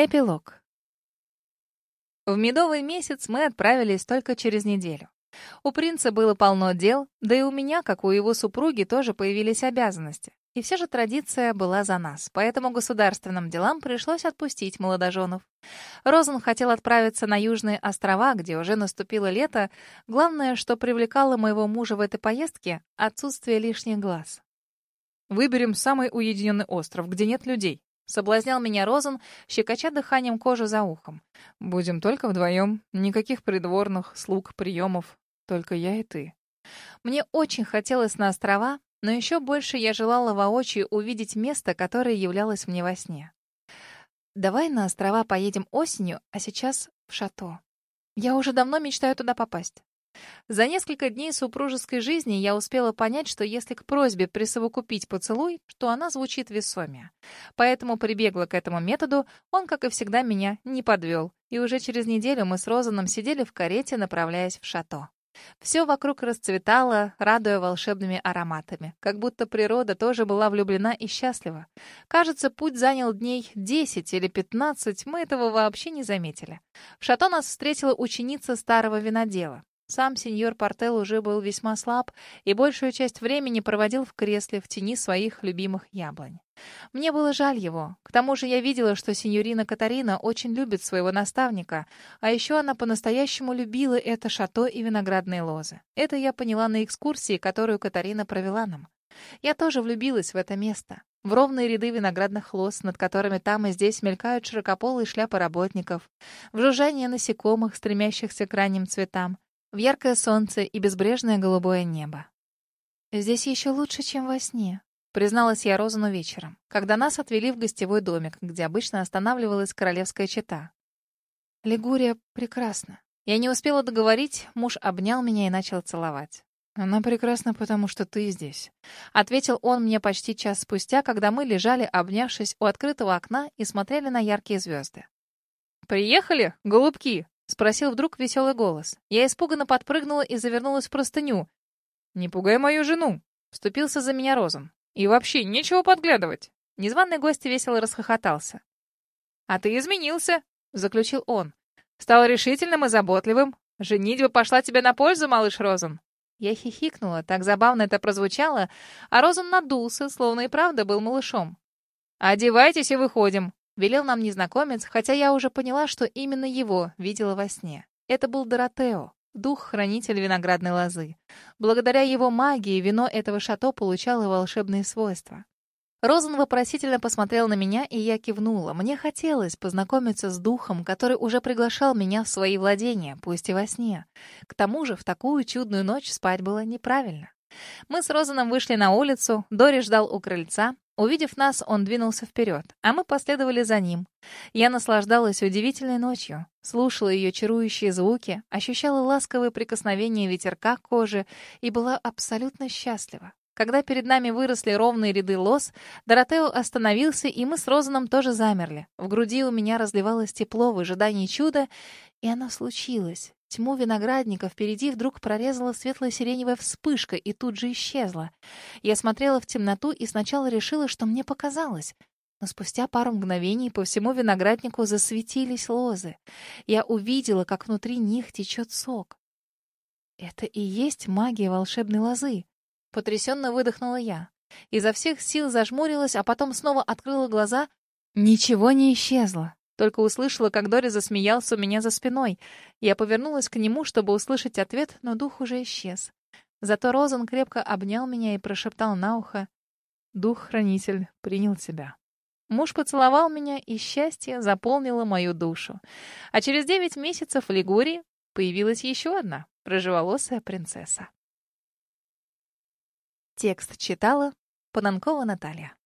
Эпилог. В медовый месяц мы отправились только через неделю. У принца было полно дел, да и у меня, как у его супруги, тоже появились обязанности. И все же традиция была за нас, поэтому государственным делам пришлось отпустить молодоженов. Розен хотел отправиться на Южные острова, где уже наступило лето. Главное, что привлекало моего мужа в этой поездке — отсутствие лишних глаз. «Выберем самый уединенный остров, где нет людей», Соблазнял меня Розен, щекоча дыханием кожу за ухом. «Будем только вдвоем. Никаких придворных, слуг, приемов. Только я и ты». Мне очень хотелось на острова, но еще больше я желала воочию увидеть место, которое являлось мне во сне. «Давай на острова поедем осенью, а сейчас в шато. Я уже давно мечтаю туда попасть». За несколько дней супружеской жизни я успела понять, что если к просьбе присовокупить поцелуй, то она звучит весомее. Поэтому прибегла к этому методу, он, как и всегда, меня не подвел. И уже через неделю мы с Розаном сидели в карете, направляясь в шато. Все вокруг расцветало, радуя волшебными ароматами, как будто природа тоже была влюблена и счастлива. Кажется, путь занял дней 10 или 15, мы этого вообще не заметили. В шато нас встретила ученица старого винодела. Сам сеньор Портел уже был весьма слаб и большую часть времени проводил в кресле в тени своих любимых яблонь. Мне было жаль его. К тому же я видела, что сеньорина Катарина очень любит своего наставника, а еще она по-настоящему любила это шато и виноградные лозы. Это я поняла на экскурсии, которую Катарина провела нам. Я тоже влюбилась в это место. В ровные ряды виноградных лоз, над которыми там и здесь мелькают широкополые шляпы работников, в жужжание насекомых, стремящихся к ранним цветам, в яркое солнце и безбрежное голубое небо. «Здесь еще лучше, чем во сне», — призналась я Розану вечером, когда нас отвели в гостевой домик, где обычно останавливалась королевская чета. «Лигурия прекрасна». Я не успела договорить, муж обнял меня и начал целовать. «Она прекрасна, потому что ты здесь», — ответил он мне почти час спустя, когда мы лежали, обнявшись у открытого окна и смотрели на яркие звезды. «Приехали, голубки?» — спросил вдруг веселый голос. Я испуганно подпрыгнула и завернулась в простыню. «Не пугай мою жену!» — вступился за меня Розом. «И вообще, нечего подглядывать!» Незваный гость весело расхохотался. «А ты изменился!» — заключил он. «Стал решительным и заботливым. Женитьба пошла тебе на пользу, малыш Розен!» Я хихикнула, так забавно это прозвучало, а Розен надулся, словно и правда был малышом. «Одевайтесь и выходим!» Велел нам незнакомец, хотя я уже поняла, что именно его видела во сне. Это был Доротео, дух-хранитель виноградной лозы. Благодаря его магии вино этого шато получало волшебные свойства. Розен вопросительно посмотрел на меня, и я кивнула. Мне хотелось познакомиться с духом, который уже приглашал меня в свои владения, пусть и во сне. К тому же в такую чудную ночь спать было неправильно. Мы с Розаном вышли на улицу, Дори ждал у крыльца. Увидев нас, он двинулся вперед, а мы последовали за ним. Я наслаждалась удивительной ночью, слушала ее чарующие звуки, ощущала ласковые прикосновения ветерка к коже и была абсолютно счастлива. Когда перед нами выросли ровные ряды лос, Доротео остановился, и мы с Розаном тоже замерли. В груди у меня разливалось тепло в ожидании чуда, и оно случилось. Тьму виноградника впереди вдруг прорезала светло-сиреневая вспышка и тут же исчезла. Я смотрела в темноту и сначала решила, что мне показалось. Но спустя пару мгновений по всему винограднику засветились лозы. Я увидела, как внутри них течет сок. Это и есть магия волшебной лозы. Потрясенно выдохнула я. Изо всех сил зажмурилась, а потом снова открыла глаза. Ничего не исчезло. Только услышала, как Дори засмеялся у меня за спиной. Я повернулась к нему, чтобы услышать ответ, но дух уже исчез. Зато Розен крепко обнял меня и прошептал на ухо. «Дух-хранитель принял тебя». Муж поцеловал меня, и счастье заполнило мою душу. А через девять месяцев в Лигурии появилась еще одна рыжеволосая принцесса. Текст читала Пананкова Наталья.